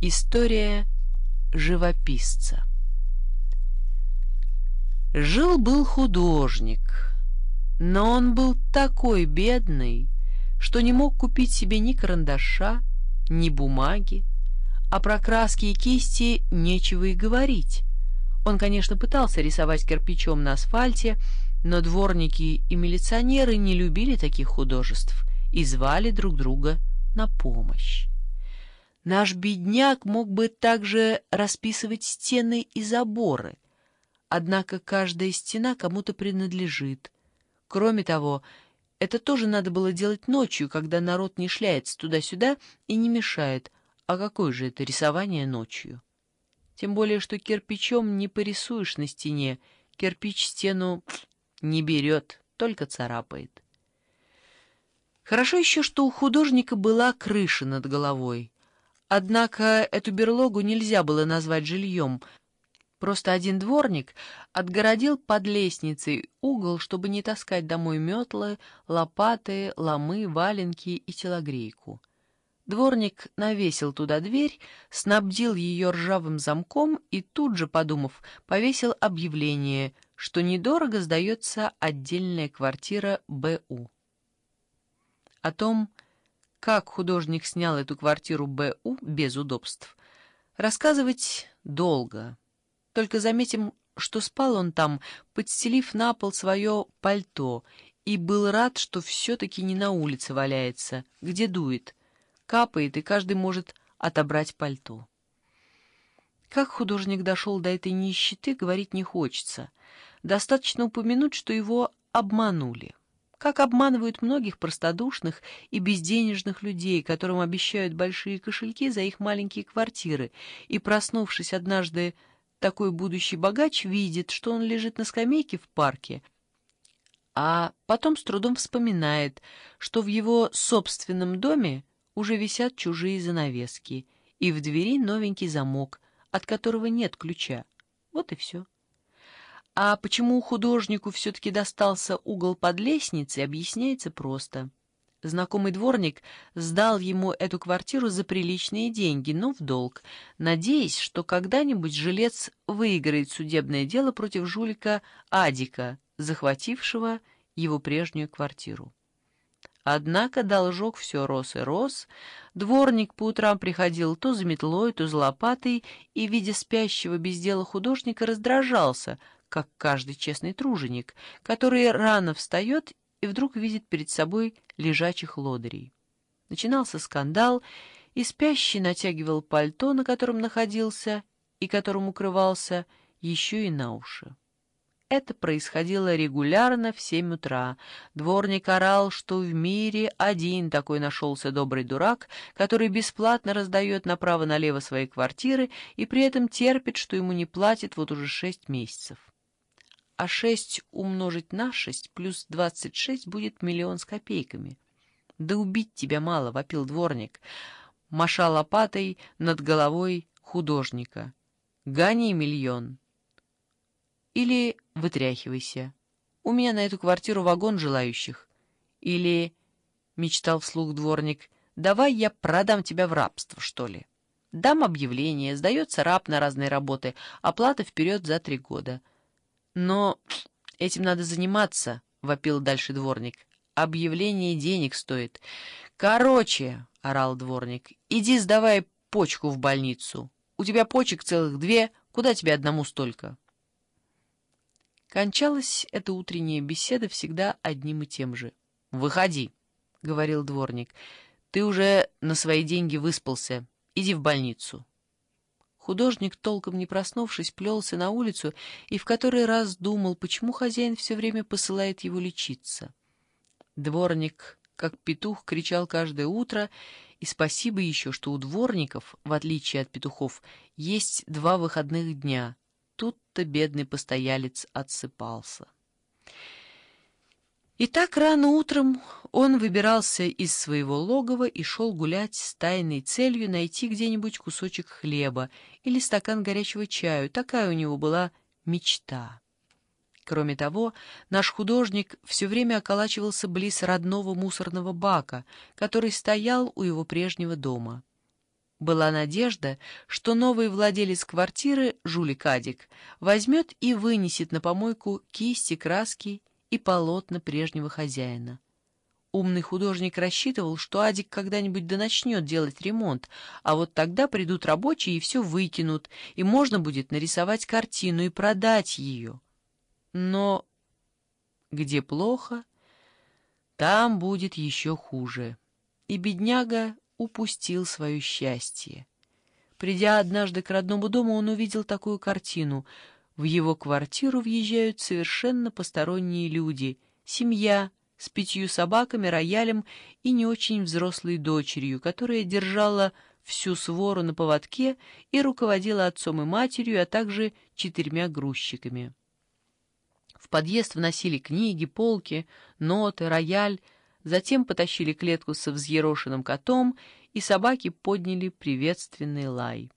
История живописца Жил-был художник, но он был такой бедный, что не мог купить себе ни карандаша, ни бумаги, а про краски и кисти нечего и говорить. Он, конечно, пытался рисовать кирпичом на асфальте, но дворники и милиционеры не любили таких художеств и звали друг друга на помощь. Наш бедняк мог бы также расписывать стены и заборы, однако каждая стена кому-то принадлежит. Кроме того, это тоже надо было делать ночью, когда народ не шляется туда-сюда и не мешает. А какое же это рисование ночью? Тем более, что кирпичом не порисуешь на стене, кирпич стену не берет, только царапает. Хорошо еще, что у художника была крыша над головой. Однако эту берлогу нельзя было назвать жильем. Просто один дворник отгородил под лестницей угол, чтобы не таскать домой метлы, лопаты, ломы, валенки и телогрейку. Дворник навесил туда дверь, снабдил ее ржавым замком и тут же, подумав, повесил объявление, что недорого сдается отдельная квартира БУ. О том, как художник снял эту квартиру Б.У. без удобств, рассказывать долго. Только заметим, что спал он там, подстелив на пол свое пальто, и был рад, что все-таки не на улице валяется, где дует, капает, и каждый может отобрать пальто. Как художник дошел до этой нищеты, говорить не хочется. Достаточно упомянуть, что его обманули как обманывают многих простодушных и безденежных людей, которым обещают большие кошельки за их маленькие квартиры, и, проснувшись однажды, такой будущий богач видит, что он лежит на скамейке в парке, а потом с трудом вспоминает, что в его собственном доме уже висят чужие занавески, и в двери новенький замок, от которого нет ключа. Вот и все. А почему художнику все-таки достался угол под лестницей, объясняется просто. Знакомый дворник сдал ему эту квартиру за приличные деньги, но в долг, надеясь, что когда-нибудь жилец выиграет судебное дело против жулика Адика, захватившего его прежнюю квартиру. Однако должок все рос и рос, дворник по утрам приходил то за метлой, то за лопатой, и, видя спящего без дела художника, раздражался — как каждый честный труженик, который рано встает и вдруг видит перед собой лежачих лодырей. Начинался скандал, и спящий натягивал пальто, на котором находился и которым укрывался, еще и на уши. Это происходило регулярно в семь утра. Дворник орал, что в мире один такой нашелся добрый дурак, который бесплатно раздает направо-налево свои квартиры и при этом терпит, что ему не платят вот уже шесть месяцев а 6 умножить на 6 плюс 26 будет миллион с копейками. «Да убить тебя мало!» — вопил дворник, маша лопатой над головой художника. «Гони миллион!» Или вытряхивайся. У меня на эту квартиру вагон желающих. Или, — мечтал вслух дворник, — давай я продам тебя в рабство, что ли. Дам объявление, сдается раб на разные работы, оплата вперед за три года — «Но этим надо заниматься», — вопил дальше дворник. «Объявление денег стоит». «Короче», — орал дворник, — «иди сдавай почку в больницу. У тебя почек целых две, куда тебе одному столько?» Кончалась эта утренняя беседа всегда одним и тем же. «Выходи», — говорил дворник, — «ты уже на свои деньги выспался. Иди в больницу». Художник, толком не проснувшись, плелся на улицу и в который раз думал, почему хозяин все время посылает его лечиться. Дворник, как петух, кричал каждое утро, и спасибо еще, что у дворников, в отличие от петухов, есть два выходных дня. Тут-то бедный постоялец отсыпался. И так рано утром он выбирался из своего логова и шел гулять с тайной целью найти где-нибудь кусочек хлеба или стакан горячего чаю. Такая у него была мечта. Кроме того, наш художник все время околачивался близ родного мусорного бака, который стоял у его прежнего дома. Была надежда, что новый владелец квартиры, жулик Адик, возьмет и вынесет на помойку кисти, краски и полотна прежнего хозяина. Умный художник рассчитывал, что Адик когда-нибудь да делать ремонт, а вот тогда придут рабочие и все выкинут, и можно будет нарисовать картину и продать ее. Но где плохо, там будет еще хуже. И бедняга упустил свое счастье. Придя однажды к родному дому, он увидел такую картину. В его квартиру въезжают совершенно посторонние люди, семья с пятью собаками, роялем и не очень взрослой дочерью, которая держала всю свору на поводке и руководила отцом и матерью, а также четырьмя грузчиками. В подъезд вносили книги, полки, ноты, рояль, затем потащили клетку со взъерошенным котом, и собаки подняли приветственный лай.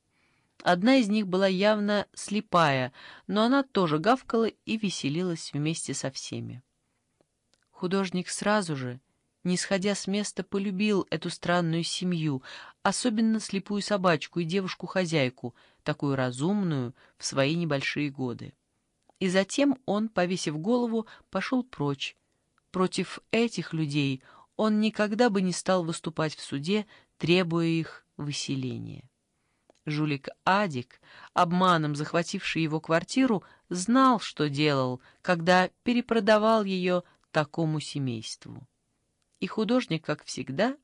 Одна из них была явно слепая, но она тоже гавкала и веселилась вместе со всеми. Художник сразу же, не сходя с места, полюбил эту странную семью, особенно слепую собачку и девушку-хозяйку, такую разумную в свои небольшие годы. И затем он, повесив голову, пошел прочь. Против этих людей он никогда бы не стал выступать в суде, требуя их выселения. Жулик Адик, обманом захвативший его квартиру, знал, что делал, когда перепродавал ее такому семейству. И художник, как всегда,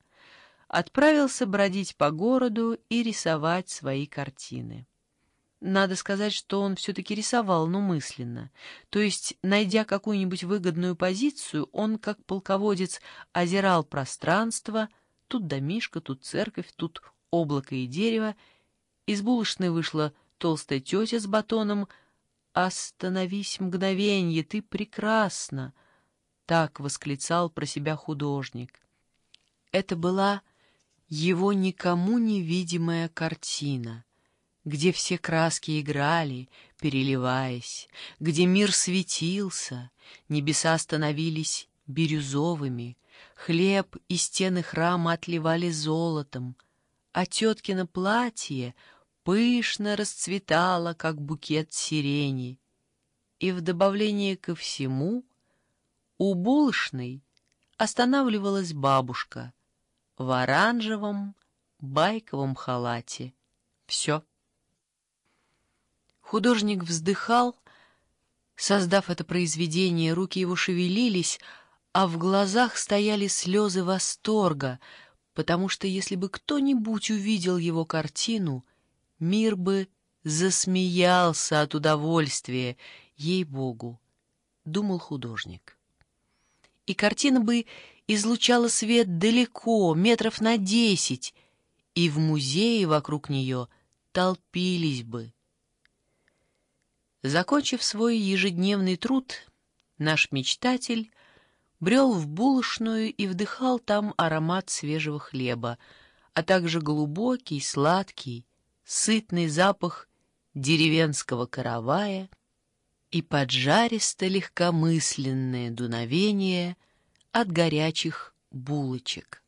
отправился бродить по городу и рисовать свои картины. Надо сказать, что он все-таки рисовал, но мысленно. То есть, найдя какую-нибудь выгодную позицию, он, как полководец, озирал пространство, тут домишка, тут церковь, тут облако и дерево. Из булочной вышла толстая тетя с батоном. «Остановись мгновенье, ты прекрасна!» Так восклицал про себя художник. Это была его никому невидимая картина, где все краски играли, переливаясь, где мир светился, небеса становились бирюзовыми, хлеб и стены храма отливали золотом, а теткино платье пышно расцветало, как букет сирени. И в добавление ко всему у булочной останавливалась бабушка в оранжевом байковом халате. Все. Художник вздыхал, создав это произведение, руки его шевелились, а в глазах стояли слезы восторга, потому что если бы кто-нибудь увидел его картину, мир бы засмеялся от удовольствия, ей-богу, — думал художник и картина бы излучала свет далеко, метров на десять, и в музее вокруг нее толпились бы. Закончив свой ежедневный труд, наш мечтатель брел в булочную и вдыхал там аромат свежего хлеба, а также глубокий, сладкий, сытный запах деревенского каравая и поджаристо-легкомысленное дуновение от горячих булочек.